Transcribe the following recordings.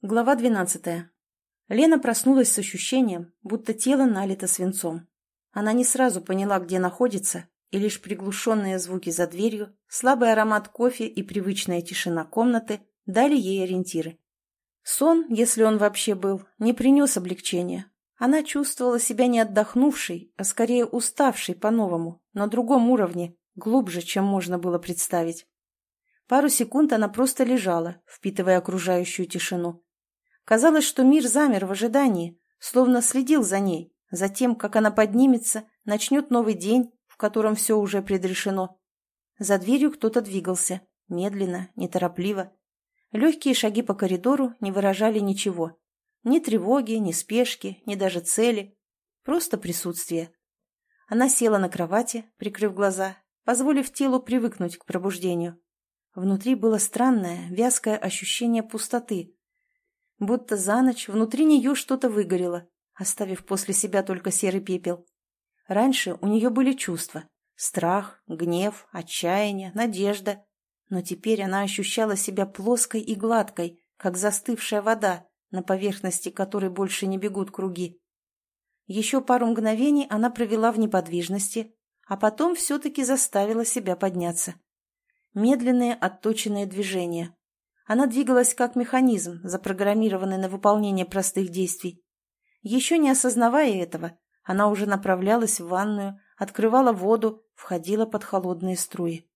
Глава двенадцатая. Лена проснулась с ощущением, будто тело налито свинцом. Она не сразу поняла, где находится, и лишь приглушенные звуки за дверью, слабый аромат кофе и привычная тишина комнаты дали ей ориентиры. Сон, если он вообще был, не принес облегчения. Она чувствовала себя не отдохнувшей, а скорее уставшей по-новому, на другом уровне, глубже, чем можно было представить. Пару секунд она просто лежала, впитывая окружающую тишину. Казалось, что мир замер в ожидании, словно следил за ней, за тем, как она поднимется, начнет новый день, в котором все уже предрешено. За дверью кто-то двигался, медленно, неторопливо. Легкие шаги по коридору не выражали ничего. Ни тревоги, ни спешки, ни даже цели. Просто присутствие. Она села на кровати, прикрыв глаза, позволив телу привыкнуть к пробуждению. Внутри было странное, вязкое ощущение пустоты, Будто за ночь внутри нее что-то выгорело, оставив после себя только серый пепел. Раньше у нее были чувства – страх, гнев, отчаяние, надежда. Но теперь она ощущала себя плоской и гладкой, как застывшая вода, на поверхности которой больше не бегут круги. Еще пару мгновений она провела в неподвижности, а потом все-таки заставила себя подняться. Медленные отточенные движения, она двигалась как механизм, запрограммированный на выполнение простых действий. Еще не осознавая этого, она уже направлялась в ванную, открывала воду, входила под холодные струи.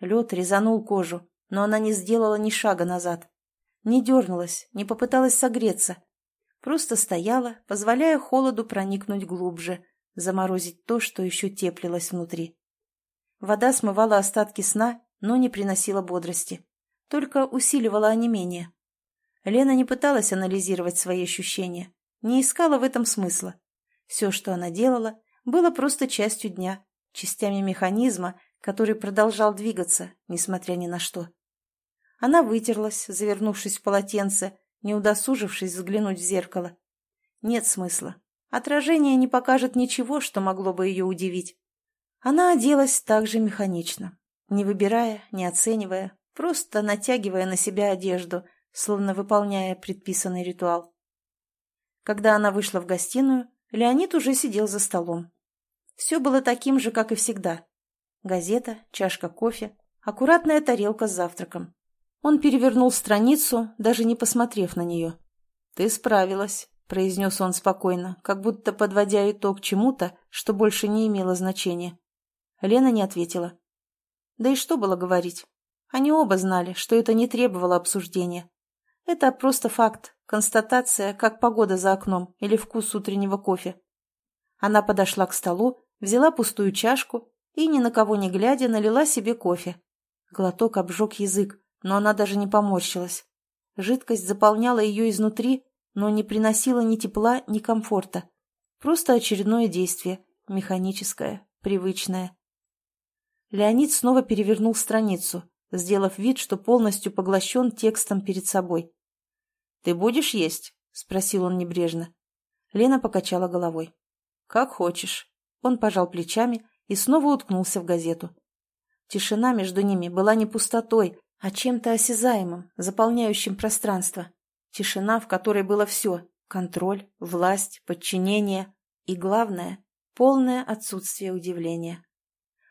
Лед резанул кожу, но она не сделала ни шага назад. Не дернулась, не попыталась согреться. Просто стояла, позволяя холоду проникнуть глубже, заморозить то, что еще теплилось внутри. Вода смывала остатки сна, но не приносила бодрости только усиливала онемение. Лена не пыталась анализировать свои ощущения, не искала в этом смысла. Все, что она делала, было просто частью дня, частями механизма, который продолжал двигаться, несмотря ни на что. Она вытерлась, завернувшись в полотенце, не удосужившись взглянуть в зеркало. Нет смысла. Отражение не покажет ничего, что могло бы ее удивить. Она оделась так же механично, не выбирая, не оценивая, просто натягивая на себя одежду, словно выполняя предписанный ритуал. Когда она вышла в гостиную, Леонид уже сидел за столом. Все было таким же, как и всегда. Газета, чашка кофе, аккуратная тарелка с завтраком. Он перевернул страницу, даже не посмотрев на нее. «Ты справилась», — произнес он спокойно, как будто подводя итог чему-то, что больше не имело значения. Лена не ответила. Да и что было говорить? Они оба знали, что это не требовало обсуждения. Это просто факт, констатация, как погода за окном или вкус утреннего кофе. Она подошла к столу, взяла пустую чашку и, ни на кого не глядя, налила себе кофе. Глоток обжег язык, но она даже не поморщилась. Жидкость заполняла ее изнутри, но не приносила ни тепла, ни комфорта. Просто очередное действие, механическое, привычное. Леонид снова перевернул страницу, сделав вид, что полностью поглощен текстом перед собой. «Ты будешь есть?» — спросил он небрежно. Лена покачала головой. «Как хочешь». Он пожал плечами и снова уткнулся в газету. Тишина между ними была не пустотой, а чем-то осязаемым, заполняющим пространство. Тишина, в которой было все — контроль, власть, подчинение и, главное, полное отсутствие удивления.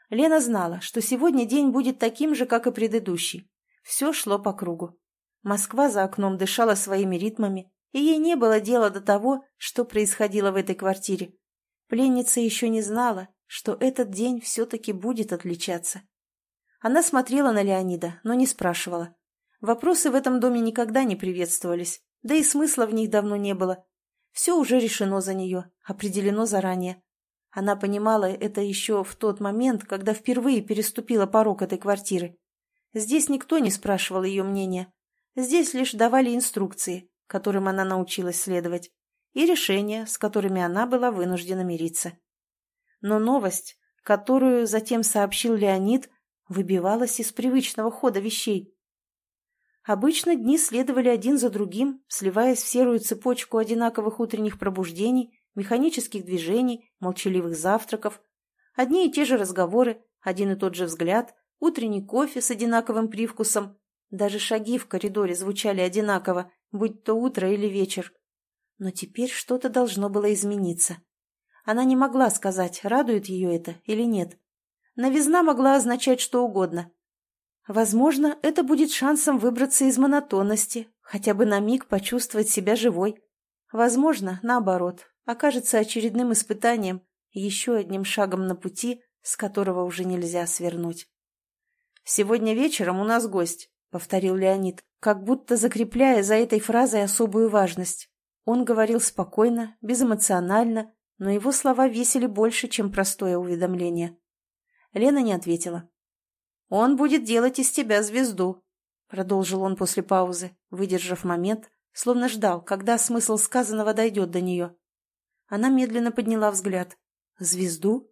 Лена знала, что сегодня день будет таким же, как и предыдущий. Все шло по кругу. Москва за окном дышала своими ритмами, и ей не было дела до того, что происходило в этой квартире. Пленница еще не знала, что этот день все-таки будет отличаться. Она смотрела на Леонида, но не спрашивала. Вопросы в этом доме никогда не приветствовались, да и смысла в них давно не было. Все уже решено за нее, определено заранее. Она понимала это еще в тот момент, когда впервые переступила порог этой квартиры. Здесь никто не спрашивал ее мнения. Здесь лишь давали инструкции, которым она научилась следовать, и решения, с которыми она была вынуждена мириться. Но новость, которую затем сообщил Леонид, выбивалась из привычного хода вещей. Обычно дни следовали один за другим, сливаясь в серую цепочку одинаковых утренних пробуждений механических движений, молчаливых завтраков, одни и те же разговоры, один и тот же взгляд, утренний кофе с одинаковым привкусом. Даже шаги в коридоре звучали одинаково, будь то утро или вечер. Но теперь что-то должно было измениться. Она не могла сказать, радует ее это или нет. Новизна могла означать что угодно. Возможно, это будет шансом выбраться из монотонности, хотя бы на миг почувствовать себя живой. Возможно, наоборот, окажется очередным испытанием, еще одним шагом на пути, с которого уже нельзя свернуть. «Сегодня вечером у нас гость», — повторил Леонид, как будто закрепляя за этой фразой особую важность. Он говорил спокойно, безэмоционально, но его слова весили больше, чем простое уведомление. Лена не ответила. «Он будет делать из тебя звезду», — продолжил он после паузы, выдержав момент, словно ждал, когда смысл сказанного дойдет до нее. Она медленно подняла взгляд. «Звезду?»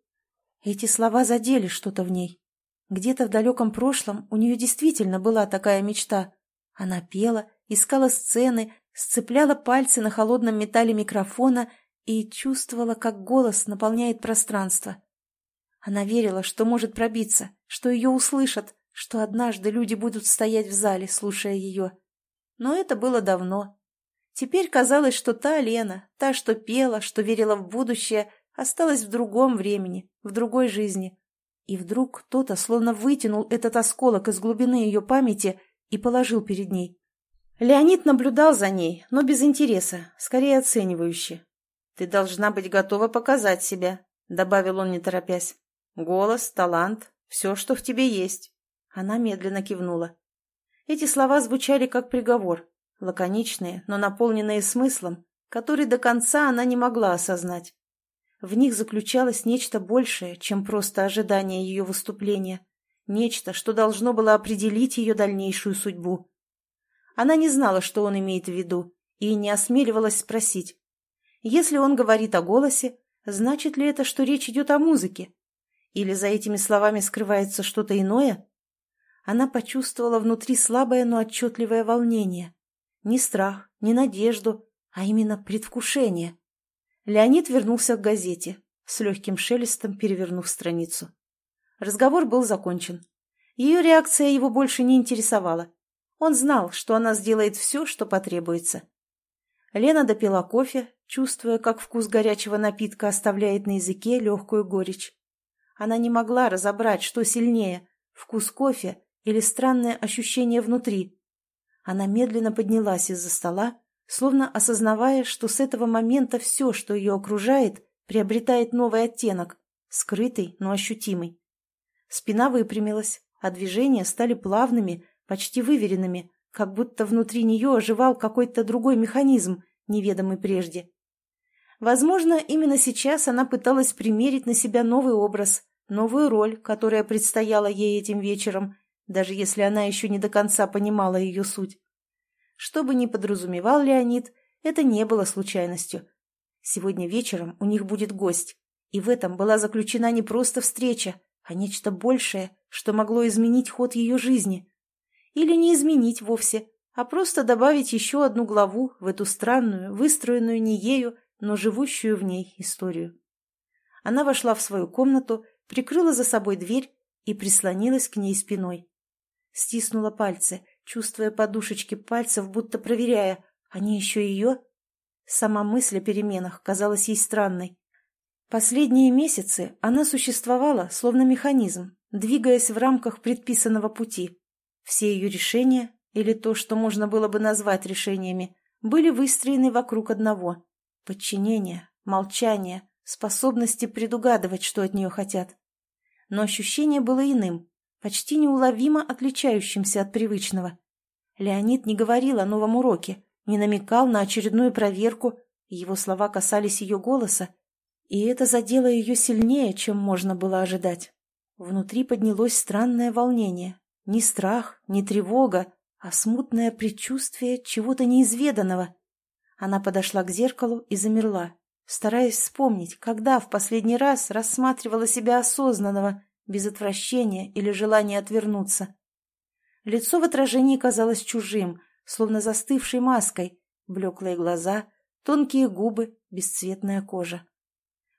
Эти слова задели что-то в ней. Где-то в далеком прошлом у нее действительно была такая мечта. Она пела, искала сцены, сцепляла пальцы на холодном металле микрофона и чувствовала, как голос наполняет пространство. Она верила, что может пробиться, что ее услышат, что однажды люди будут стоять в зале, слушая ее. Но это было давно. Теперь казалось, что та Лена, та, что пела, что верила в будущее, осталась в другом времени, в другой жизни. И вдруг кто-то словно вытянул этот осколок из глубины ее памяти и положил перед ней. Леонид наблюдал за ней, но без интереса, скорее оценивающе. «Ты должна быть готова показать себя», — добавил он, не торопясь. Голос, талант, все, что в тебе есть. Она медленно кивнула. Эти слова звучали как приговор, лаконичные, но наполненные смыслом, который до конца она не могла осознать. В них заключалось нечто большее, чем просто ожидание ее выступления, нечто, что должно было определить ее дальнейшую судьбу. Она не знала, что он имеет в виду, и не осмеливалась спросить. Если он говорит о голосе, значит ли это, что речь идет о музыке? Или за этими словами скрывается что-то иное? Она почувствовала внутри слабое, но отчетливое волнение. Не страх, не надежду, а именно предвкушение. Леонид вернулся к газете, с легким шелестом перевернув страницу. Разговор был закончен. Ее реакция его больше не интересовала. Он знал, что она сделает все, что потребуется. Лена допила кофе, чувствуя, как вкус горячего напитка оставляет на языке легкую горечь. Она не могла разобрать, что сильнее – вкус кофе или странное ощущение внутри. Она медленно поднялась из-за стола, словно осознавая, что с этого момента все, что ее окружает, приобретает новый оттенок, скрытый, но ощутимый. Спина выпрямилась, а движения стали плавными, почти выверенными, как будто внутри нее оживал какой-то другой механизм, неведомый прежде. Возможно, именно сейчас она пыталась примерить на себя новый образ, новую роль, которая предстояла ей этим вечером, даже если она еще не до конца понимала ее суть. Что бы ни подразумевал Леонид, это не было случайностью. Сегодня вечером у них будет гость, и в этом была заключена не просто встреча, а нечто большее, что могло изменить ход ее жизни. Или не изменить вовсе, а просто добавить еще одну главу в эту странную, выстроенную не ею, но живущую в ней историю. Она вошла в свою комнату, прикрыла за собой дверь и прислонилась к ней спиной. Стиснула пальцы, чувствуя подушечки пальцев, будто проверяя, они еще ее? Сама мысль о переменах казалась ей странной. Последние месяцы она существовала, словно механизм, двигаясь в рамках предписанного пути. Все ее решения, или то, что можно было бы назвать решениями, были выстроены вокруг одного Подчинение, молчание, способности предугадывать, что от нее хотят. Но ощущение было иным, почти неуловимо отличающимся от привычного. Леонид не говорил о новом уроке, не намекал на очередную проверку, его слова касались ее голоса, и это задело ее сильнее, чем можно было ожидать. Внутри поднялось странное волнение. Не страх, не тревога, а смутное предчувствие чего-то неизведанного. Она подошла к зеркалу и замерла, стараясь вспомнить, когда в последний раз рассматривала себя осознанного, без отвращения или желания отвернуться. Лицо в отражении казалось чужим, словно застывшей маской, блеклые глаза, тонкие губы, бесцветная кожа.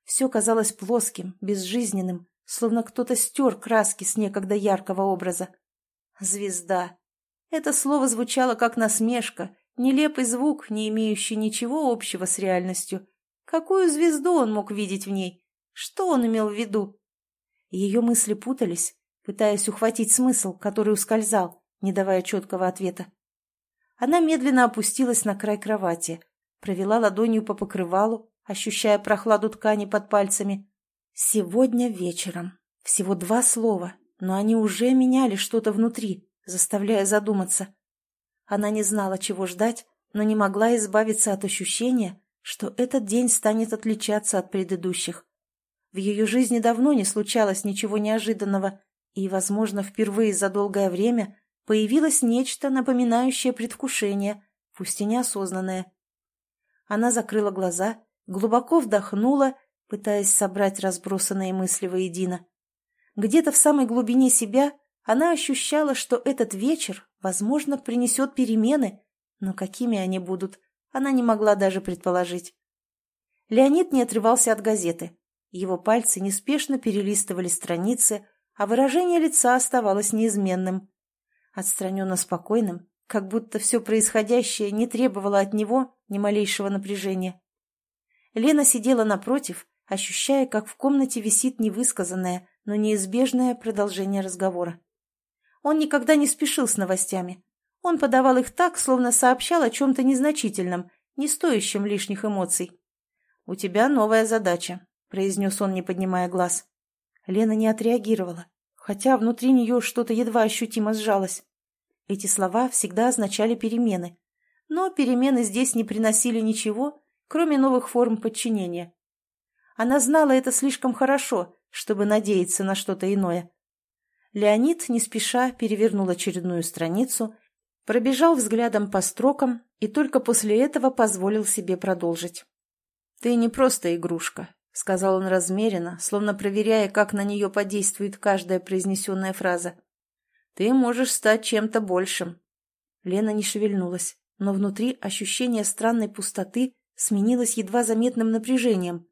Все казалось плоским, безжизненным, словно кто-то стер краски с некогда яркого образа. «Звезда». Это слово звучало как насмешка Нелепый звук, не имеющий ничего общего с реальностью. Какую звезду он мог видеть в ней? Что он имел в виду? Ее мысли путались, пытаясь ухватить смысл, который ускользал, не давая четкого ответа. Она медленно опустилась на край кровати, провела ладонью по покрывалу, ощущая прохладу ткани под пальцами. «Сегодня вечером». Всего два слова, но они уже меняли что-то внутри, заставляя задуматься. Она не знала, чего ждать, но не могла избавиться от ощущения, что этот день станет отличаться от предыдущих. В ее жизни давно не случалось ничего неожиданного, и, возможно, впервые за долгое время появилось нечто, напоминающее предвкушение, пусть и неосознанное. Она закрыла глаза, глубоко вдохнула, пытаясь собрать разбросанные мысли воедино. Где-то в самой глубине себя она ощущала, что этот вечер, возможно, принесет перемены, но какими они будут, она не могла даже предположить. Леонид не отрывался от газеты. Его пальцы неспешно перелистывали страницы, а выражение лица оставалось неизменным. Отстраненно спокойным, как будто все происходящее не требовало от него ни малейшего напряжения. Лена сидела напротив, ощущая, как в комнате висит невысказанное, но неизбежное продолжение разговора. Он никогда не спешил с новостями. Он подавал их так, словно сообщал о чем-то незначительном, не стоящем лишних эмоций. «У тебя новая задача», — произнес он, не поднимая глаз. Лена не отреагировала, хотя внутри нее что-то едва ощутимо сжалось. Эти слова всегда означали перемены. Но перемены здесь не приносили ничего, кроме новых форм подчинения. Она знала это слишком хорошо, чтобы надеяться на что-то иное. Леонид не спеша перевернул очередную страницу, пробежал взглядом по строкам и только после этого позволил себе продолжить. «Ты не просто игрушка», — сказал он размеренно, словно проверяя, как на нее подействует каждая произнесенная фраза. «Ты можешь стать чем-то большим». Лена не шевельнулась, но внутри ощущение странной пустоты сменилось едва заметным напряжением.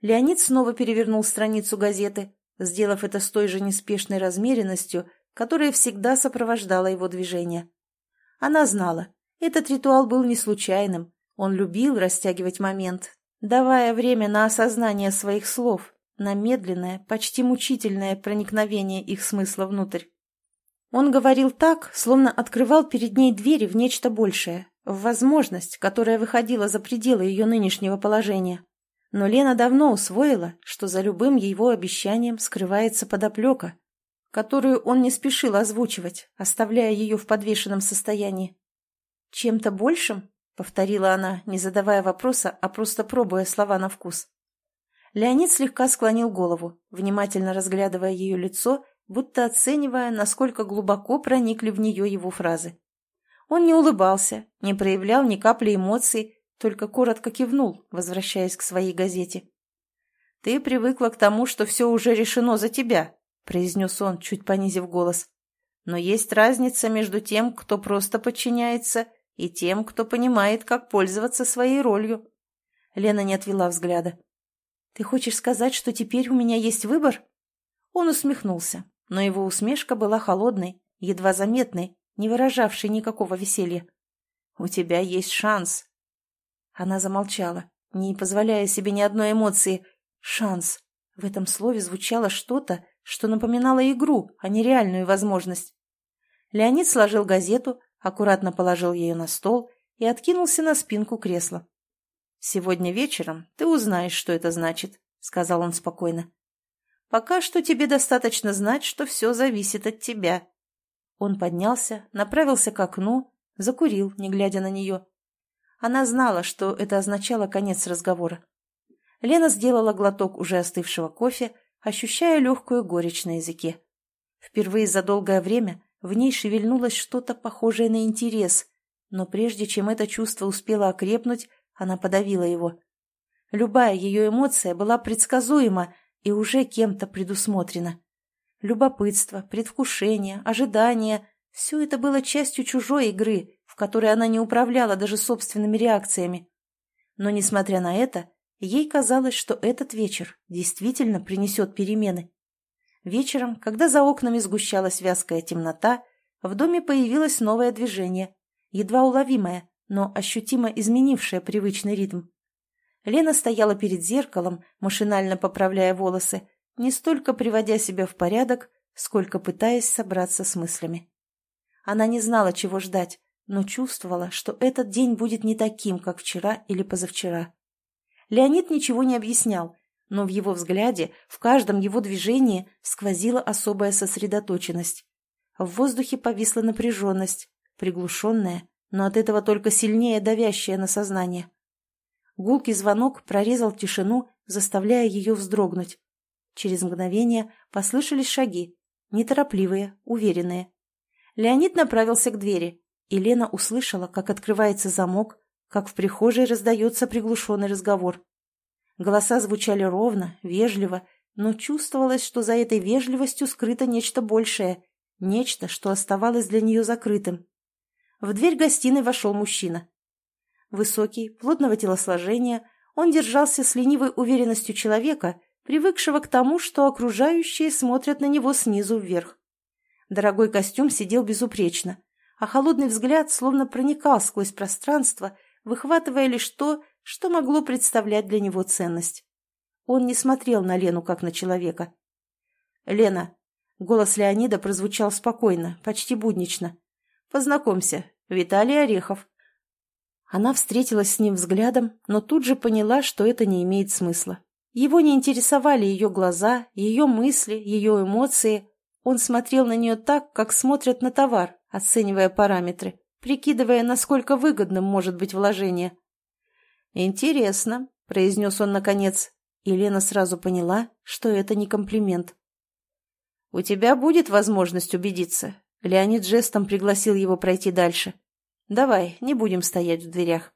Леонид снова перевернул страницу газеты, сделав это с той же неспешной размеренностью, которая всегда сопровождала его движение. Она знала, этот ритуал был не случайным, он любил растягивать момент, давая время на осознание своих слов, на медленное, почти мучительное проникновение их смысла внутрь. Он говорил так, словно открывал перед ней двери в нечто большее, в возможность, которая выходила за пределы ее нынешнего положения. Но Лена давно усвоила, что за любым его обещанием скрывается подоплека, которую он не спешил озвучивать, оставляя ее в подвешенном состоянии. «Чем-то большим?» — повторила она, не задавая вопроса, а просто пробуя слова на вкус. Леонид слегка склонил голову, внимательно разглядывая ее лицо, будто оценивая, насколько глубоко проникли в нее его фразы. Он не улыбался, не проявлял ни капли эмоций, только коротко кивнул, возвращаясь к своей газете. «Ты привыкла к тому, что все уже решено за тебя», — произнес он, чуть понизив голос. «Но есть разница между тем, кто просто подчиняется, и тем, кто понимает, как пользоваться своей ролью». Лена не отвела взгляда. «Ты хочешь сказать, что теперь у меня есть выбор?» Он усмехнулся, но его усмешка была холодной, едва заметной, не выражавшей никакого веселья. «У тебя есть шанс», она замолчала, не позволяя себе ни одной эмоции. Шанс. В этом слове звучало что-то, что напоминало игру, а не реальную возможность. Леонид сложил газету, аккуратно положил ее на стол и откинулся на спинку кресла. «Сегодня вечером ты узнаешь, что это значит», — сказал он спокойно. «Пока что тебе достаточно знать, что все зависит от тебя». Он поднялся, направился к окну, закурил, не глядя на нее. Она знала, что это означало конец разговора. Лена сделала глоток уже остывшего кофе, ощущая легкую горечь на языке. Впервые за долгое время в ней шевельнулось что-то похожее на интерес, но прежде чем это чувство успело окрепнуть, она подавила его. Любая ее эмоция была предсказуема и уже кем-то предусмотрена. Любопытство, предвкушение, ожидание – все это было частью чужой игры, которой она не управляла даже собственными реакциями. Но, несмотря на это, ей казалось, что этот вечер действительно принесет перемены. Вечером, когда за окнами сгущалась вязкая темнота, в доме появилось новое движение, едва уловимое, но ощутимо изменившая привычный ритм. Лена стояла перед зеркалом, машинально поправляя волосы, не столько приводя себя в порядок, сколько пытаясь собраться с мыслями. Она не знала, чего ждать, но чувствовала, что этот день будет не таким, как вчера или позавчера. Леонид ничего не объяснял, но в его взгляде, в каждом его движении сквозила особая сосредоточенность. В воздухе повисла напряженность, приглушенная, но от этого только сильнее давящая на сознание. Гулкий звонок прорезал тишину, заставляя ее вздрогнуть. Через мгновение послышались шаги, неторопливые, уверенные. Леонид направился к двери, и Лена услышала, как открывается замок, как в прихожей раздается приглушенный разговор. Голоса звучали ровно, вежливо, но чувствовалось, что за этой вежливостью скрыто нечто большее, нечто, что оставалось для нее закрытым. В дверь гостиной вошел мужчина. Высокий, плотного телосложения, он держался с ленивой уверенностью человека, привыкшего к тому, что окружающие смотрят на него снизу вверх. Дорогой костюм сидел безупречно, а холодный взгляд словно проникал сквозь пространство, выхватывая лишь то, что могло представлять для него ценность. Он не смотрел на Лену, как на человека. «Лена», — голос Леонида прозвучал спокойно, почти буднично. «Познакомься, Виталий Орехов». Она встретилась с ним взглядом, но тут же поняла, что это не имеет смысла. Его не интересовали ее глаза, ее мысли, ее эмоции. Он смотрел на нее так, как смотрят на товар, оценивая параметры, прикидывая, насколько выгодным может быть вложение. «Интересно», — произнес он наконец, и Лена сразу поняла, что это не комплимент. «У тебя будет возможность убедиться». Леонид жестом пригласил его пройти дальше. «Давай, не будем стоять в дверях».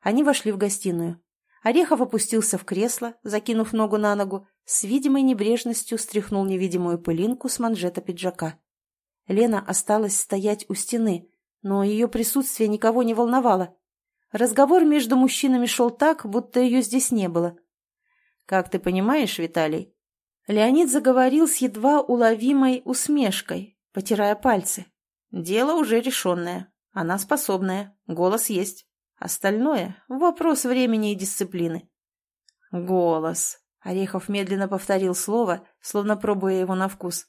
Они вошли в гостиную. Орехов опустился в кресло, закинув ногу на ногу, с видимой небрежностью стряхнул невидимую пылинку с манжета пиджака. Лена осталась стоять у стены, но ее присутствие никого не волновало. Разговор между мужчинами шел так, будто ее здесь не было. «Как ты понимаешь, Виталий?» Леонид заговорил с едва уловимой усмешкой, потирая пальцы. «Дело уже решенное. Она способная. Голос есть. Остальное — вопрос времени и дисциплины». «Голос», — Орехов медленно повторил слово, словно пробуя его на вкус.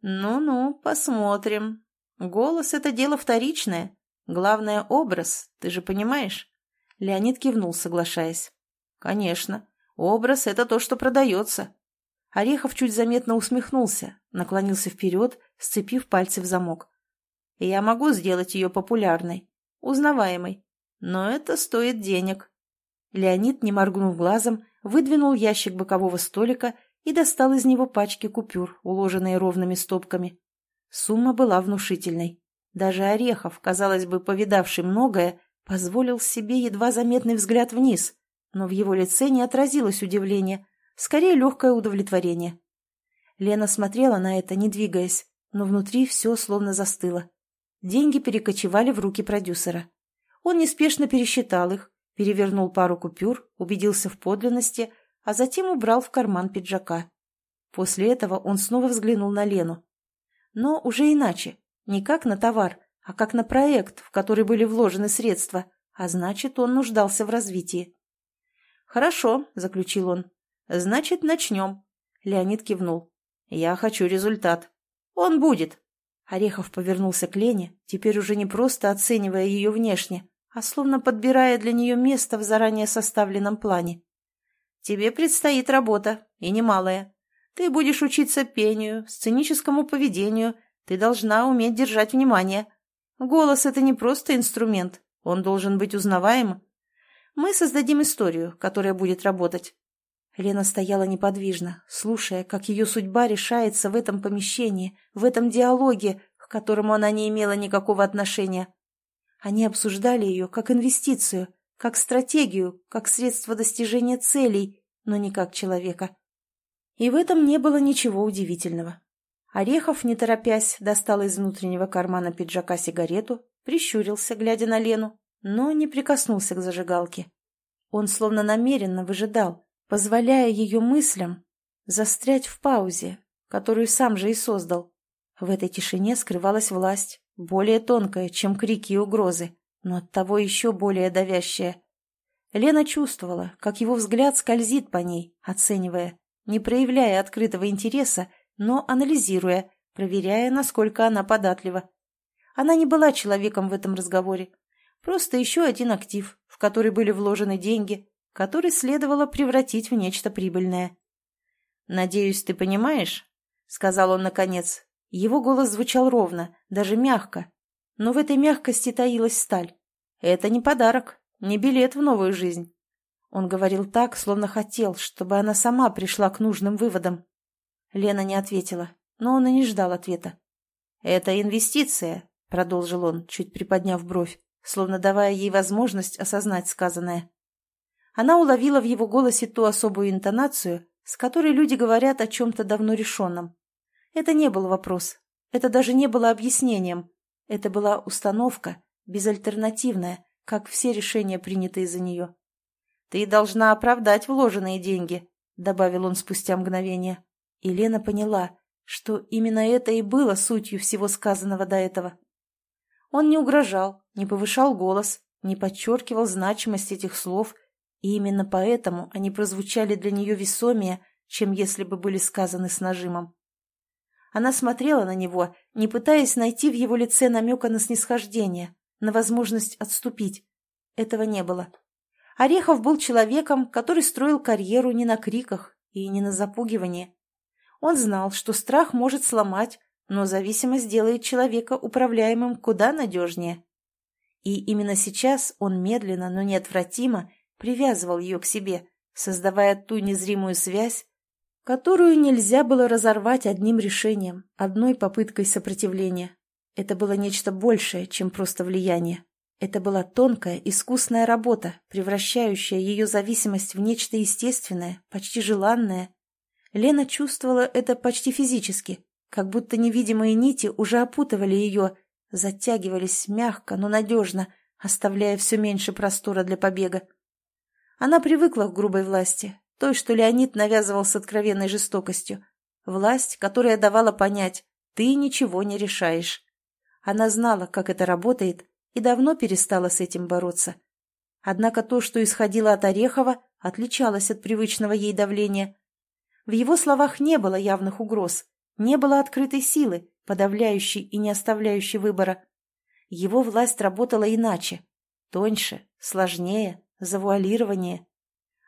«Ну-ну, посмотрим. Голос — это дело вторичное. Главное — образ, ты же понимаешь?» Леонид кивнул, соглашаясь. «Конечно. Образ — это то, что продается». Орехов чуть заметно усмехнулся, наклонился вперед, сцепив пальцы в замок. «Я могу сделать ее популярной, узнаваемой, но это стоит денег». Леонид, не моргнув глазом, выдвинул ящик бокового столика и достал из него пачки купюр, уложенные ровными стопками. Сумма была внушительной. Даже Орехов, казалось бы, повидавший многое, позволил себе едва заметный взгляд вниз, но в его лице не отразилось удивление, скорее легкое удовлетворение. Лена смотрела на это, не двигаясь, но внутри все словно застыло. Деньги перекочевали в руки продюсера. Он неспешно пересчитал их, перевернул пару купюр, убедился в подлинности, а затем убрал в карман пиджака. После этого он снова взглянул на Лену. Но уже иначе, не как на товар, а как на проект, в который были вложены средства, а значит, он нуждался в развитии. «Хорошо», — заключил он. «Значит, начнем». Леонид кивнул. «Я хочу результат». «Он будет». Орехов повернулся к Лене, теперь уже не просто оценивая ее внешне, а словно подбирая для нее место в заранее составленном плане. «Тебе предстоит работа, и немалая. Ты будешь учиться пению, сценическому поведению, ты должна уметь держать внимание. Голос — это не просто инструмент, он должен быть узнаваем. Мы создадим историю, которая будет работать. Лена стояла неподвижно, слушая, как ее судьба решается в этом помещении, в этом диалоге, к которому она не имела никакого отношения. Они обсуждали ее как инвестицию, как стратегию, как средство достижения целей, но не как человека. И в этом не было ничего удивительного. Орехов, не торопясь, достал из внутреннего кармана пиджака сигарету, прищурился, глядя на Лену, но не прикоснулся к зажигалке. Он словно намеренно выжидал, позволяя ее мыслям застрять в паузе, которую сам же и создал. В этой тишине скрывалась власть, более тонкая, чем крики и угрозы, но оттого еще более давящая. Лена чувствовала, как его взгляд скользит по ней, оценивая, не проявляя открытого интереса, но анализируя, проверяя, насколько она податлива. Она не была человеком в этом разговоре. Просто еще один актив, в который были вложены деньги, который следовало превратить в нечто прибыльное. «Надеюсь, ты понимаешь?» — сказал он наконец. Его голос звучал ровно, даже мягко. Но в этой мягкости таилась сталь. «Это не подарок, не билет в новую жизнь». Он говорил так, словно хотел, чтобы она сама пришла к нужным выводам. Лена не ответила, но он и не ждал ответа. «Это инвестиция», — продолжил он, чуть приподняв бровь, словно давая ей возможность осознать сказанное. Она уловила в его голосе ту особую интонацию, с которой люди говорят о чем-то давно решенном. Это не был вопрос, это даже не было объяснением, это была установка, безальтернативная, как все решения, принятые за нее. «Ты должна оправдать вложенные деньги», — добавил он спустя мгновение. И Лена поняла, что именно это и было сутью всего сказанного до этого. Он не угрожал, не повышал голос, не подчеркивал значимость этих слов и именно поэтому они прозвучали для нее весомее, чем если бы были сказаны с нажимом. Она смотрела на него, не пытаясь найти в его лице намека на снисхождение, на возможность отступить. Этого не было. Орехов был человеком, который строил карьеру не на криках и не на запугивании. Он знал, что страх может сломать, но зависимость делает человека управляемым куда надежнее. И именно сейчас он медленно, но неотвратимо привязывал ее к себе, создавая ту незримую связь, которую нельзя было разорвать одним решением, одной попыткой сопротивления. Это было нечто большее, чем просто влияние. Это была тонкая, искусная работа, превращающая ее зависимость в нечто естественное, почти желанное. Лена чувствовала это почти физически, как будто невидимые нити уже опутывали ее, затягивались мягко, но надежно, оставляя все меньше простора для побега. Она привыкла к грубой власти, той, что Леонид навязывал с откровенной жестокостью. Власть, которая давала понять, ты ничего не решаешь. Она знала, как это работает, и давно перестала с этим бороться. Однако то, что исходило от Орехова, отличалось от привычного ей давления. В его словах не было явных угроз, не было открытой силы, подавляющей и не оставляющей выбора. Его власть работала иначе, тоньше, сложнее, завуалирование.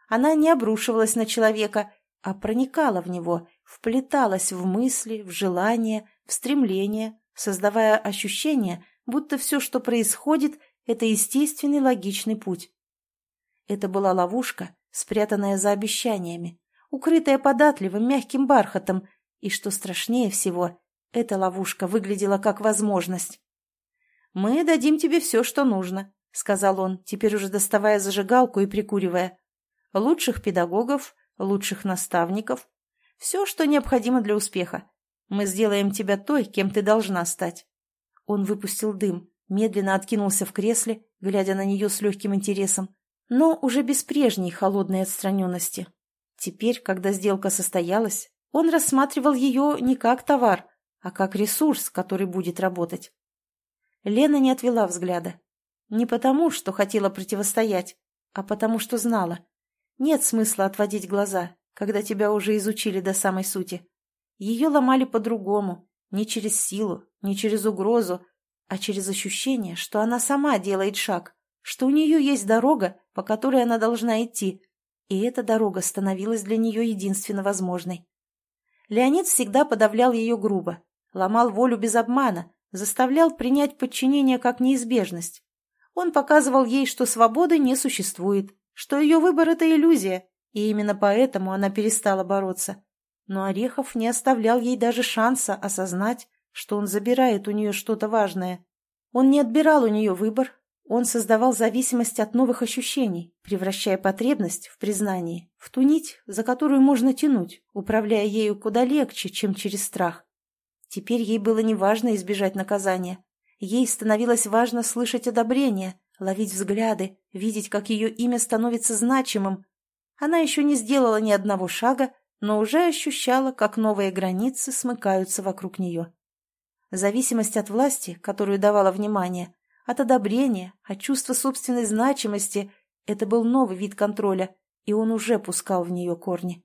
Она не обрушивалась на человека, а проникала в него, вплеталась в мысли, в желания, в стремления, создавая ощущение, будто все, что происходит, это естественный логичный путь. Это была ловушка, спрятанная за обещаниями, укрытая податливым мягким бархатом, и, что страшнее всего, эта ловушка выглядела как возможность. «Мы дадим тебе все, что нужно», — сказал он, теперь уже доставая зажигалку и прикуривая. «Лучших педагогов, лучших наставников. Все, что необходимо для успеха. Мы сделаем тебя той, кем ты должна стать». Он выпустил дым, медленно откинулся в кресле, глядя на нее с легким интересом, но уже без прежней холодной отстраненности. Теперь, когда сделка состоялась, он рассматривал ее не как товар, а как ресурс, который будет работать. Лена не отвела взгляда. Не потому, что хотела противостоять, а потому, что знала. Нет смысла отводить глаза, когда тебя уже изучили до самой сути. Ее ломали по-другому, не через силу, не через угрозу, а через ощущение, что она сама делает шаг, что у нее есть дорога, по которой она должна идти, и эта дорога становилась для нее единственно возможной. Леонид всегда подавлял ее грубо, ломал волю без обмана, заставлял принять подчинение как неизбежность, он показывал ей, что свободы не существует, что ее выбор – это иллюзия, и именно поэтому она перестала бороться. Но Орехов не оставлял ей даже шанса осознать, что он забирает у нее что-то важное. Он не отбирал у нее выбор, он создавал зависимость от новых ощущений, превращая потребность в признании в ту нить, за которую можно тянуть, управляя ею куда легче, чем через страх. Теперь ей было неважно избежать наказания. Ей становилось важно слышать одобрение, ловить взгляды, видеть, как ее имя становится значимым. Она еще не сделала ни одного шага, но уже ощущала, как новые границы смыкаются вокруг нее. Зависимость от власти, которую давала внимание, от одобрения, от чувства собственной значимости. Это был новый вид контроля, и он уже пускал в нее корни.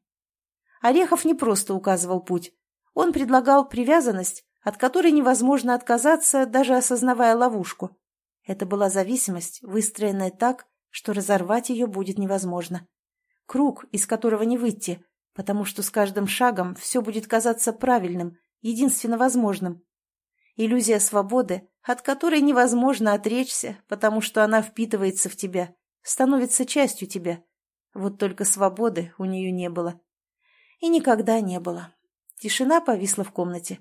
Орехов не просто указывал путь. Он предлагал привязанность, от которой невозможно отказаться, даже осознавая ловушку. Это была зависимость, выстроенная так, что разорвать ее будет невозможно. Круг, из которого не выйти, потому что с каждым шагом все будет казаться правильным, единственно возможным. Иллюзия свободы, от которой невозможно отречься, потому что она впитывается в тебя, становится частью тебя. Вот только свободы у нее не было. И никогда не было. Тишина повисла в комнате.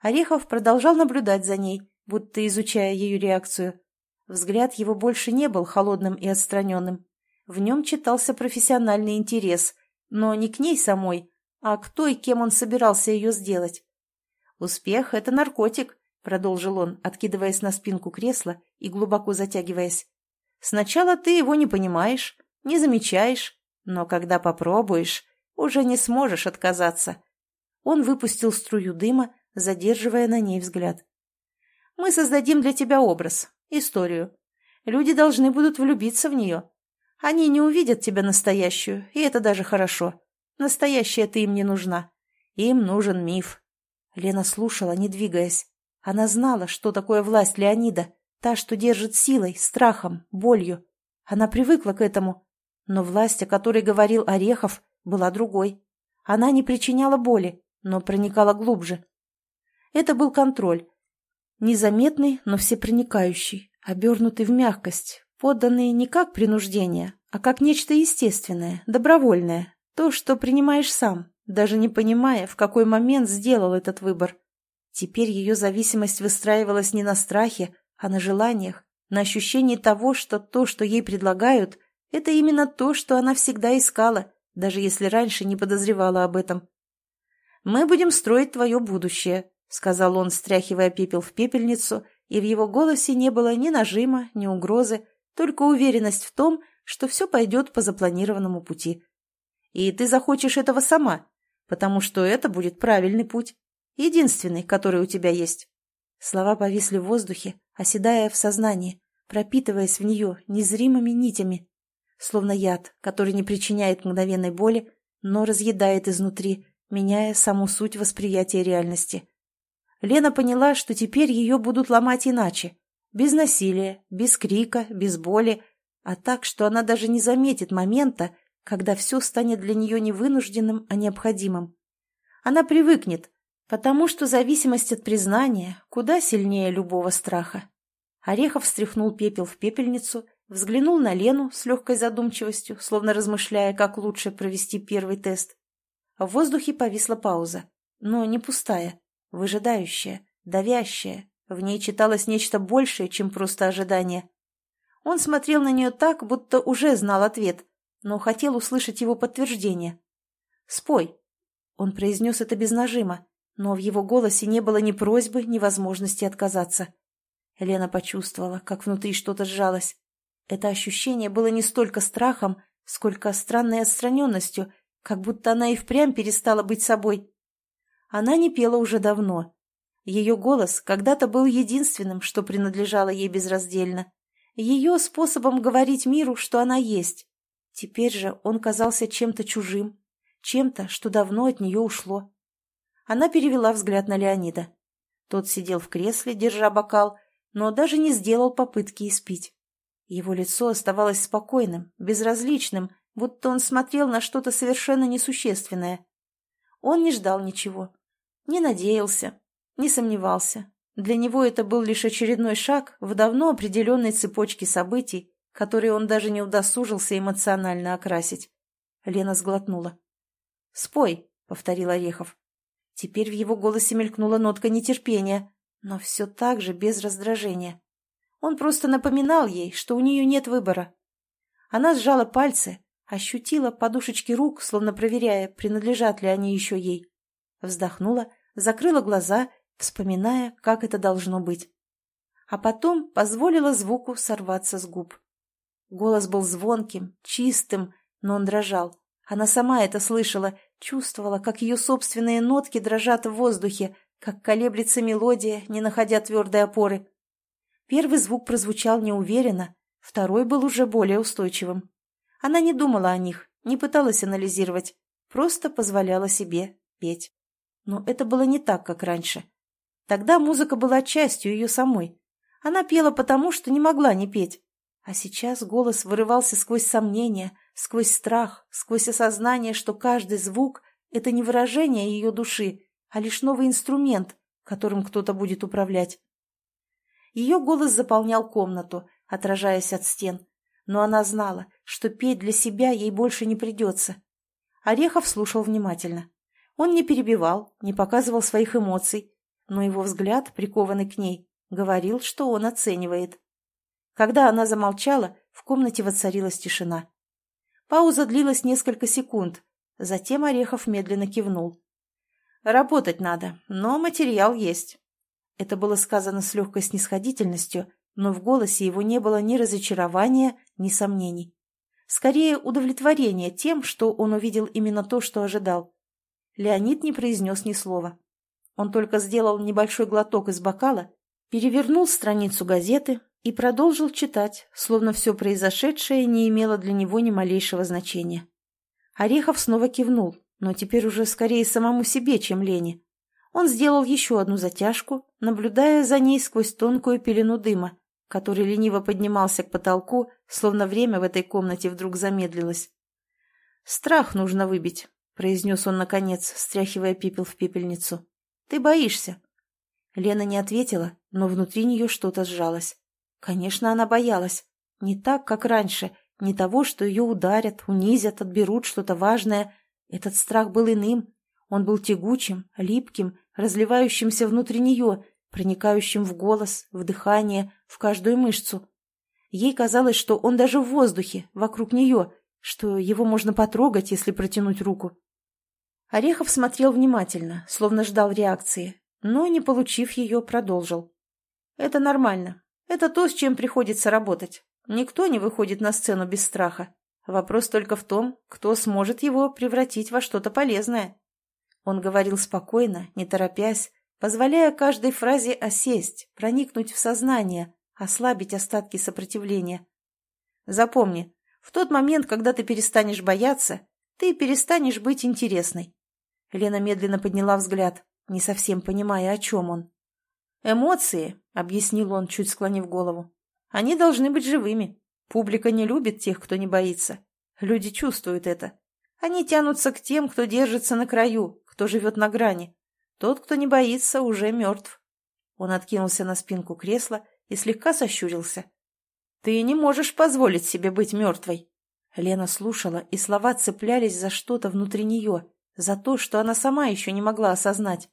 Орехов продолжал наблюдать за ней, будто изучая ее реакцию. Взгляд его больше не был холодным и отстраненным. В нем читался профессиональный интерес, но не к ней самой, а к той, кем он собирался ее сделать. «Успех — это наркотик», — продолжил он, откидываясь на спинку кресла и глубоко затягиваясь. «Сначала ты его не понимаешь, не замечаешь, но когда попробуешь, уже не сможешь отказаться». Он выпустил струю дыма, задерживая на ней взгляд. «Мы создадим для тебя образ, историю. Люди должны будут влюбиться в нее. Они не увидят тебя настоящую, и это даже хорошо. Настоящая ты им не нужна. Им нужен миф. Лена слушала, не двигаясь. Она знала, что такое власть Леонида, та, что держит силой, страхом, болью. Она привыкла к этому. Но власть, о которой говорил Орехов, была другой. Она не причиняла боли, но проникала глубже. Это был контроль, Незаметный, но всепроникающий, обернутый в мягкость, подданный не как принуждение, а как нечто естественное, добровольное, то, что принимаешь сам, даже не понимая, в какой момент сделал этот выбор. Теперь ее зависимость выстраивалась не на страхе, а на желаниях, на ощущении того, что то, что ей предлагают, это именно то, что она всегда искала, даже если раньше не подозревала об этом. «Мы будем строить твое будущее», — сказал он, стряхивая пепел в пепельницу, и в его голосе не было ни нажима, ни угрозы, только уверенность в том, что все пойдет по запланированному пути. И ты захочешь этого сама, потому что это будет правильный путь, единственный, который у тебя есть. Слова повисли в воздухе, оседая в сознании, пропитываясь в нее незримыми нитями, словно яд, который не причиняет мгновенной боли, но разъедает изнутри, меняя саму суть восприятия реальности. Лена поняла, что теперь ее будут ломать иначе. Без насилия, без крика, без боли, а так, что она даже не заметит момента, когда все станет для нее не вынужденным, а необходимым. Она привыкнет, потому что зависимость от признания куда сильнее любого страха. Орехов встряхнул пепел в пепельницу, взглянул на Лену с легкой задумчивостью, словно размышляя, как лучше провести первый тест. В воздухе повисла пауза, но не пустая выжидающая, давящая, в ней читалось нечто большее, чем просто ожидание. Он смотрел на нее так, будто уже знал ответ, но хотел услышать его подтверждение. «Спой!» Он произнес это без нажима, но в его голосе не было ни просьбы, ни возможности отказаться. Лена почувствовала, как внутри что-то сжалось. Это ощущение было не столько страхом, сколько странной отстраненностью, как будто она и впрямь перестала быть собой. Она не пела уже давно. Ее голос когда-то был единственным, что принадлежало ей безраздельно. Ее способом говорить миру, что она есть. Теперь же он казался чем-то чужим, чем-то, что давно от нее ушло. Она перевела взгляд на Леонида. Тот сидел в кресле, держа бокал, но даже не сделал попытки испить. Его лицо оставалось спокойным, безразличным, будто он смотрел на что-то совершенно несущественное. Он не ждал ничего. Не надеялся, не сомневался. Для него это был лишь очередной шаг в давно определенной цепочке событий, которые он даже не удосужился эмоционально окрасить. Лена сглотнула. «Спой», — повторил Орехов. Теперь в его голосе мелькнула нотка нетерпения, но все так же без раздражения. Он просто напоминал ей, что у нее нет выбора. Она сжала пальцы, ощутила подушечки рук, словно проверяя, принадлежат ли они еще ей вздохнула, закрыла глаза, вспоминая, как это должно быть. А потом позволила звуку сорваться с губ. Голос был звонким, чистым, но он дрожал. Она сама это слышала, чувствовала, как ее собственные нотки дрожат в воздухе, как колеблется мелодия, не находя твердой опоры. Первый звук прозвучал неуверенно, второй был уже более устойчивым. Она не думала о них, не пыталась анализировать, просто позволяла себе петь. Но это было не так, как раньше. Тогда музыка была частью ее самой. Она пела потому, что не могла не петь. А сейчас голос вырывался сквозь сомнения, сквозь страх, сквозь осознание, что каждый звук — это не выражение ее души, а лишь новый инструмент, которым кто-то будет управлять. Ее голос заполнял комнату, отражаясь от стен, но она знала, что петь для себя ей больше не придется. Орехов слушал внимательно. Он не перебивал, не показывал своих эмоций, но его взгляд, прикованный к ней, говорил, что он оценивает. Когда она замолчала, в комнате воцарилась тишина. Пауза длилась несколько секунд, затем Орехов медленно кивнул. «Работать надо, но материал есть». Это было сказано с легкой снисходительностью, но в голосе его не было ни разочарования, ни сомнений. Скорее, удовлетворение тем, что он увидел именно то, что ожидал. Леонид не произнес ни слова. Он только сделал небольшой глоток из бокала, перевернул страницу газеты и продолжил читать, словно все произошедшее не имело для него ни малейшего значения. Орехов снова кивнул, но теперь уже скорее самому себе, чем Лене. Он сделал еще одну затяжку, наблюдая за ней сквозь тонкую пелену дыма, который лениво поднимался к потолку, словно время в этой комнате вдруг замедлилось. «Страх нужно выбить», — произнес он наконец, стряхивая пепел в пепельницу. «Ты боишься». Лена не ответила, но внутри нее что-то сжалось. Конечно, она боялась. Не так, как раньше, не того, что ее ударят, унизят, отберут что-то важное. Этот страх был иным. Он был тягучим, липким, разливающимся внутри нее, проникающим в голос, в дыхание, в каждую мышцу. Ей казалось, что он даже в воздухе, вокруг нее, что его можно потрогать, если протянуть руку. Орехов смотрел внимательно, словно ждал реакции, но, не получив ее, продолжил. «Это нормально. Это то, с чем приходится работать. Никто не выходит на сцену без страха. Вопрос только в том, кто сможет его превратить во что-то полезное». Он говорил спокойно, не торопясь, позволяя каждой фразе осесть, проникнуть в сознание, ослабить остатки сопротивления. Запомни, в тот момент, когда ты перестанешь бояться, ты перестанешь быть интересной. Лена медленно подняла взгляд, не совсем понимая, о чем он. «Эмоции», — объяснил он, чуть склонив голову, — «они должны быть живыми. Публика не любит тех, кто не боится. Люди чувствуют это. Они тянутся к тем, кто держится на краю, кто живет на грани. Тот, кто не боится, уже мертв. Он откинулся на спинку кресла и слегка сощурился. «Ты не можешь позволить себе быть мертвой!» Лена слушала, и слова цеплялись за что-то внутри нее, за то, что она сама еще не могла осознать.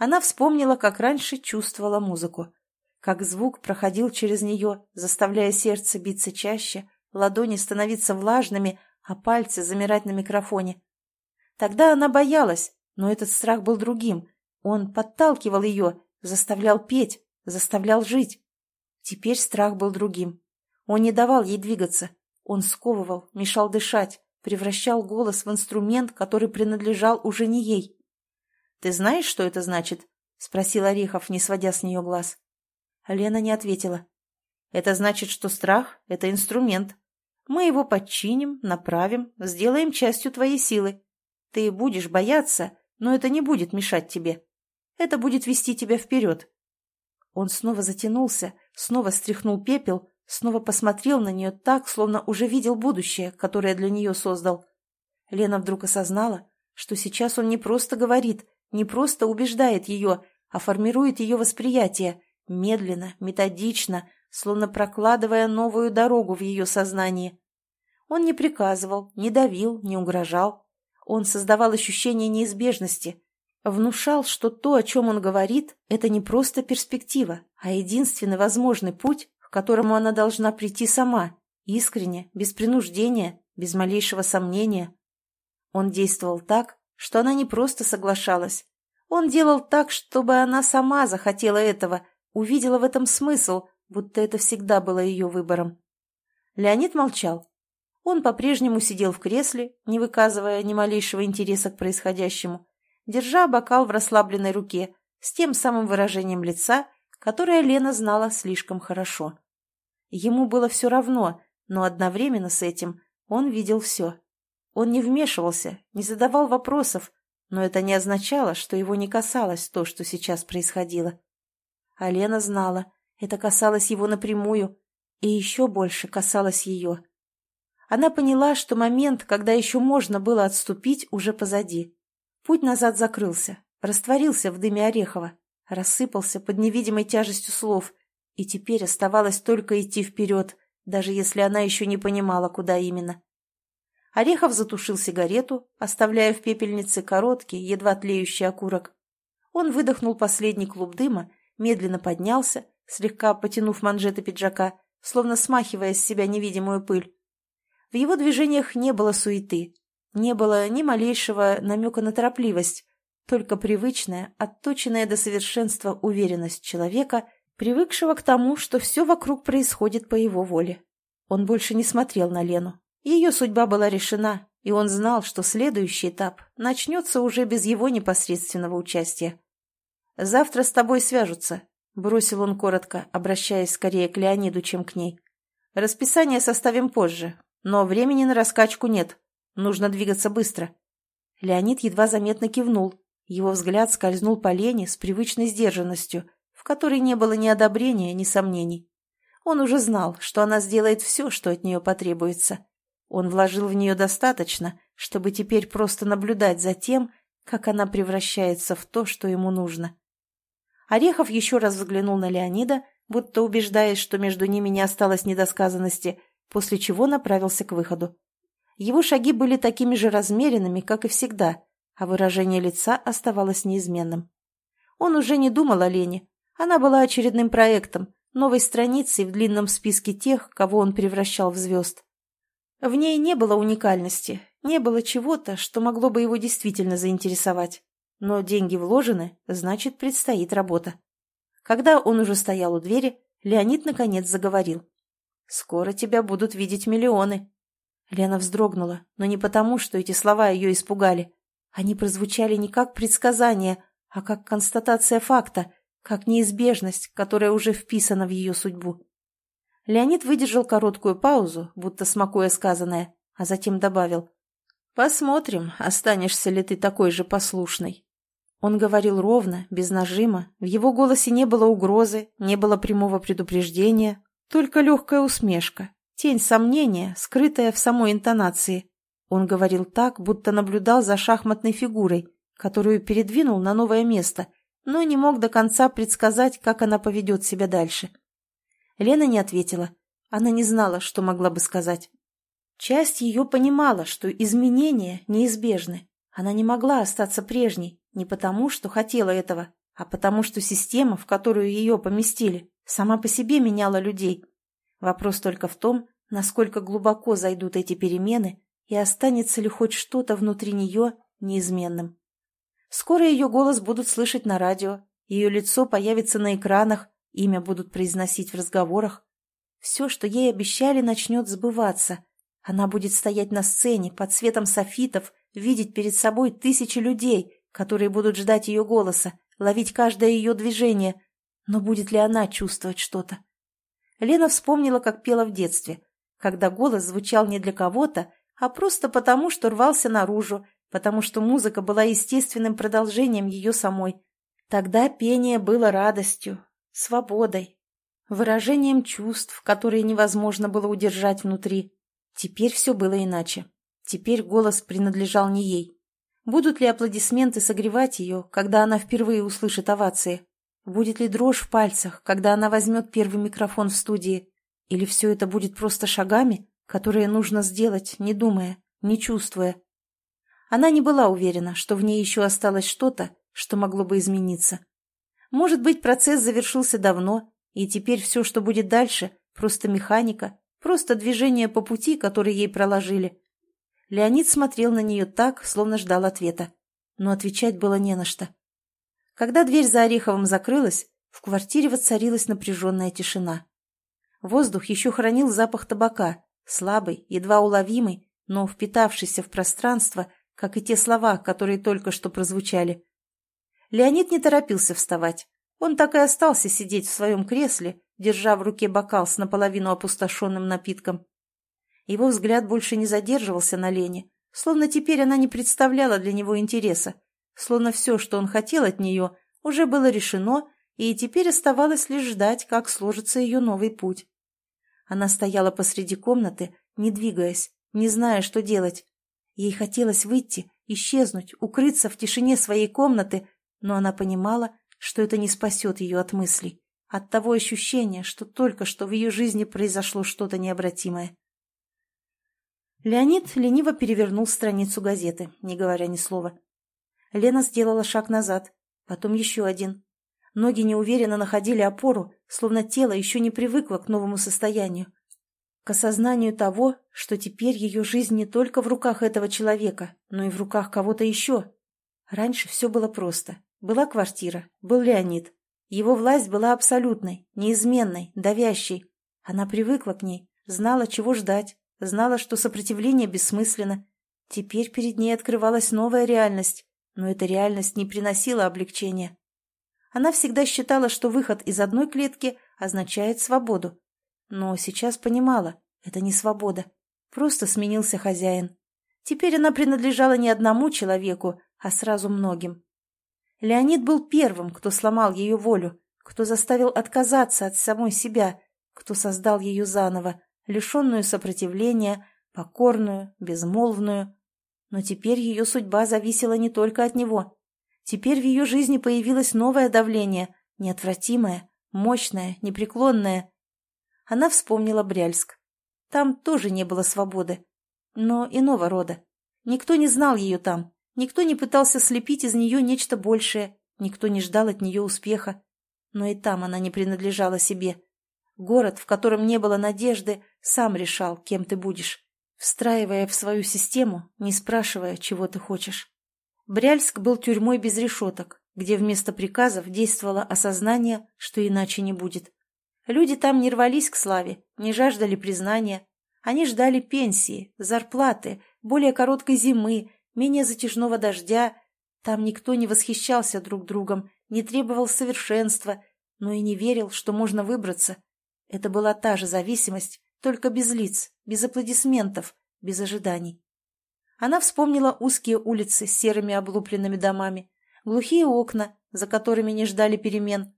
Она вспомнила, как раньше чувствовала музыку, как звук проходил через нее, заставляя сердце биться чаще, ладони становиться влажными, а пальцы замирать на микрофоне. Тогда она боялась, но этот страх был другим. Он подталкивал ее, заставлял петь, заставлял жить. Теперь страх был другим. Он не давал ей двигаться. Он сковывал, мешал дышать, превращал голос в инструмент, который принадлежал уже не ей. «Ты знаешь, что это значит?» — спросил Орехов, не сводя с нее глаз. Лена не ответила. «Это значит, что страх — это инструмент. Мы его подчиним, направим, сделаем частью твоей силы. Ты будешь бояться, но это не будет мешать тебе. Это будет вести тебя вперед. Он снова затянулся, снова стряхнул пепел, снова посмотрел на нее так, словно уже видел будущее, которое для нее создал. Лена вдруг осознала, что сейчас он не просто говорит, не просто убеждает ее, а формирует ее восприятие, медленно, методично, словно прокладывая новую дорогу в ее сознании. Он не приказывал, не давил, не угрожал. Он создавал ощущение неизбежности, внушал, что то, о чем он говорит, это не просто перспектива, а единственный возможный путь, к которому она должна прийти сама, искренне, без принуждения, без малейшего сомнения. Он действовал так, что она не просто соглашалась. Он делал так, чтобы она сама захотела этого, увидела в этом смысл, будто это всегда было ее выбором. Леонид молчал. Он по-прежнему сидел в кресле, не выказывая ни малейшего интереса к происходящему, держа бокал в расслабленной руке, с тем самым выражением лица, которое Лена знала слишком хорошо. Ему было все равно, но одновременно с этим он видел все. Он не вмешивался, не задавал вопросов, но это не означало, что его не касалось то, что сейчас происходило. А Лена знала, это касалось его напрямую, и еще больше касалось ее. Она поняла, что момент, когда еще можно было отступить, уже позади. Путь назад закрылся, растворился в дыме Орехова, рассыпался под невидимой тяжестью слов, и теперь оставалось только идти вперед, даже если она еще не понимала, куда именно. Орехов затушил сигарету, оставляя в пепельнице короткий, едва тлеющий окурок. Он выдохнул последний клуб дыма, медленно поднялся, слегка потянув манжеты пиджака, словно смахивая с себя невидимую пыль. В его движениях не было суеты, не было ни малейшего намека на торопливость, только привычная, отточенная до совершенства уверенность человека, привыкшего к тому, что все вокруг происходит по его воле. Он больше не смотрел на Лену. Ее судьба была решена, и он знал, что следующий этап начнется уже без его непосредственного участия. «Завтра с тобой свяжутся», — бросил он коротко, обращаясь скорее к Леониду, чем к ней. «Расписание составим позже, но времени на раскачку нет. Нужно двигаться быстро. Леонид едва заметно кивнул. Его взгляд скользнул по Лене с привычной сдержанностью, в которой не было ни одобрения, ни сомнений. Он уже знал, что она сделает все, что от нее потребуется. Он вложил в нее достаточно, чтобы теперь просто наблюдать за тем, как она превращается в то, что ему нужно. Орехов еще раз взглянул на Леонида, будто убеждаясь, что между ними не осталось недосказанности, после чего направился к выходу. Его шаги были такими же размеренными, как и всегда, а выражение лица оставалось неизменным. Он уже не думал о Лене. Она была очередным проектом, новой страницей в длинном списке тех, кого он превращал в звезд. В ней не было уникальности, не было чего-то, что могло бы его действительно заинтересовать. Но деньги вложены, значит, предстоит работа. Когда он уже стоял у двери, Леонид наконец заговорил. Скоро тебя будут видеть миллионы». Лена вздрогнула, но не потому, что эти слова ее испугали. Они прозвучали не как предсказание, а как констатация факта, как неизбежность, которая уже вписана в ее судьбу. Леонид выдержал короткую паузу, будто смакуя сказанное, а затем добавил. «Посмотрим, останешься ли ты такой же послушной». Он говорил ровно, без нажима, в его голосе не было угрозы, не было прямого предупреждения, только легкая усмешка, тень сомнения, скрытая в самой интонации. Он говорил так, будто наблюдал за шахматной фигурой, которую передвинул на новое место, но не мог до конца предсказать, как она поведет себя дальше. Лена не ответила. Она не знала, что могла бы сказать. Часть ее понимала, что изменения неизбежны. Она не могла остаться прежней, не потому, что хотела этого, а потому, что система, в которую ее поместили, сама по себе меняла людей. Вопрос только в том, насколько глубоко зайдут эти перемены и останется ли хоть что-то внутри нее неизменным. Скоро ее голос будут слышать на радио, ее лицо появится на экранах, имя будут произносить в разговорах. Все, что ей обещали, начнет сбываться. Она будет стоять на сцене под светом софитов, видеть перед собой тысячи людей, которые будут ждать ее голоса, ловить каждое ее движение, но будет ли она чувствовать что-то? Лена вспомнила, как пела в детстве, когда голос звучал не для кого-то, а просто потому, что рвался наружу, потому что музыка была естественным продолжением ее самой. Тогда пение было радостью, свободой, выражением чувств, которые невозможно было удержать внутри. Теперь все было иначе. Теперь голос принадлежал не ей. Будут ли аплодисменты согревать ее, когда она впервые услышит овации? Будет ли дрожь в пальцах, когда она возьмет первый микрофон в студии? Или все это будет просто шагами, которые нужно сделать, не думая, не чувствуя? Она не была уверена, что в ней еще осталось что-то, что могло бы измениться. Может быть, процесс завершился давно, и теперь все, что будет дальше, просто механика, просто движение по пути, который ей проложили. Леонид смотрел на нее так, словно ждал ответа. Но отвечать было не на что. Когда дверь за Ореховым закрылась, в квартире воцарилась напряженная тишина. Воздух еще хранил запах табака, слабый, едва уловимый, но впитавшийся в пространство, как и те слова, которые только что прозвучали. Леонид не торопился вставать. он так и остался сидеть в своем кресле, держа в руке бокал с наполовину опустошенным напитком. Его взгляд больше не задерживался на Лене, словно теперь она не представляла для него интереса, словно все, что он хотел от нее, уже было решено, и теперь оставалось лишь ждать, как сложится ее новый путь. Она стояла посреди комнаты, не двигаясь, не зная, что делать. Ей хотелось выйти, исчезнуть, укрыться в тишине своей комнаты, но она понимала, что это не спасет ее от мыслей, от того ощущения, что только что в ее жизни произошло что-то необратимое. Леонид лениво перевернул страницу газеты, не говоря ни слова. Лена сделала шаг назад, потом еще один. Ноги неуверенно находили опору, словно тело еще не привыкло к новому состоянию. К осознанию того, что теперь ее жизнь не только в руках этого человека, но и в руках кого-то еще. Раньше все было просто. Была квартира, был Леонид. Его власть была абсолютной, неизменной, давящей. Она привыкла к ней, знала, чего ждать, знала, что сопротивление бессмысленно. Теперь перед ней открывалась новая реальность, но эта реальность не приносила облегчения. Она всегда считала, что выход из одной клетки означает свободу. Но сейчас понимала, это не свобода. Просто сменился хозяин. Теперь она принадлежала не одному человеку, а сразу многим. Леонид был первым, кто сломал ее волю, кто заставил отказаться от самой себя, кто создал ее заново, лишенную сопротивления, покорную, безмолвную. Но теперь ее судьба зависела не только от него. Теперь в ее жизни появилось новое давление, неотвратимое, мощное, непреклонное. Она вспомнила Бряльск. Там тоже не было свободы, но иного рода. Никто не знал ее там, Никто не пытался слепить из нее нечто большее, никто не ждал от нее успеха. Но и там она не принадлежала себе. Город, в котором не было надежды, сам решал, кем ты будешь, встраивая в свою систему, не спрашивая, чего ты хочешь. Бряльск был тюрьмой без решеток, где вместо приказов действовало осознание, что иначе не будет. Люди там не рвались к славе, не жаждали признания. Они ждали пенсии, зарплаты, более короткой зимы, менее затяжного дождя. Там никто не восхищался друг другом, не требовал совершенства, но и не верил, что можно выбраться. Это была та же зависимость, только без лиц, без аплодисментов, без ожиданий. Она вспомнила узкие улицы с серыми облупленными домами, глухие окна, за которыми не ждали перемен.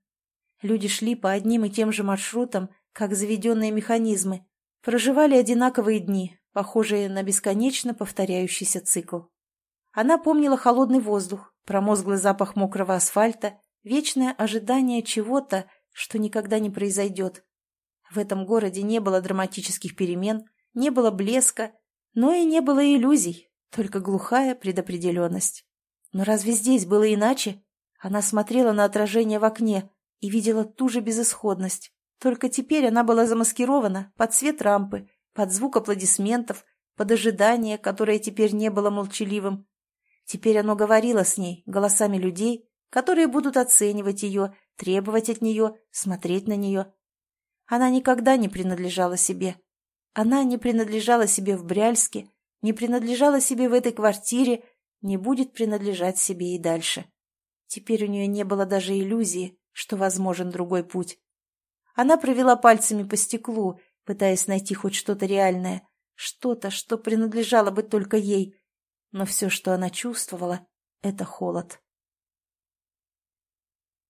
Люди шли по одним и тем же маршрутам, как заведенные механизмы, проживали одинаковые дни, похожие на бесконечно повторяющийся цикл. Она помнила холодный воздух, промозглый запах мокрого асфальта, вечное ожидание чего-то, что никогда не произойдет. В этом городе не было драматических перемен, не было блеска, но и не было иллюзий, только глухая предопределенность. Но разве здесь было иначе? Она смотрела на отражение в окне и видела ту же безысходность. Только теперь она была замаскирована под свет рампы, под звук аплодисментов, под ожидание, которое теперь не было молчаливым, Теперь оно говорило с ней голосами людей, которые будут оценивать ее, требовать от нее, смотреть на нее. Она никогда не принадлежала себе. Она не принадлежала себе в Бряльске, не принадлежала себе в этой квартире, не будет принадлежать себе и дальше. Теперь у нее не было даже иллюзии, что возможен другой путь. Она провела пальцами по стеклу, пытаясь найти хоть что-то реальное, что-то, что принадлежало бы только ей, но все, что она чувствовала, — это холод.